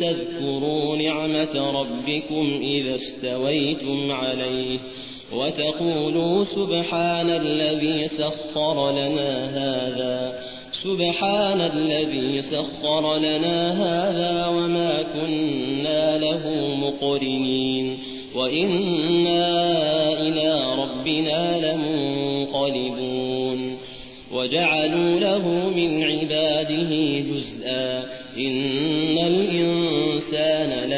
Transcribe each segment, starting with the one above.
تذكروا نعمة ربكم إذا استويتم عليه وتقولوا سبحان الذي سخر لنا هذا سبحان الذي سخر لنا هذا وما كنا له مقرنين وإنا إلى ربنا لمنقلبون. وجعلوا له من عباده جزءا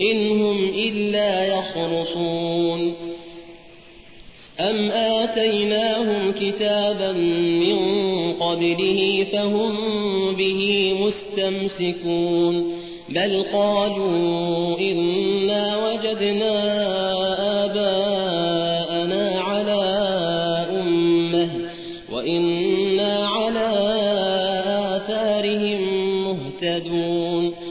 إن هم إلا يخرصون. أم آتيناهم كتابا من قبله فهم به مستمسكون. بل قالوا إنا وجدنا آباءنا على أمة وإنا على آثارهم مهتدون.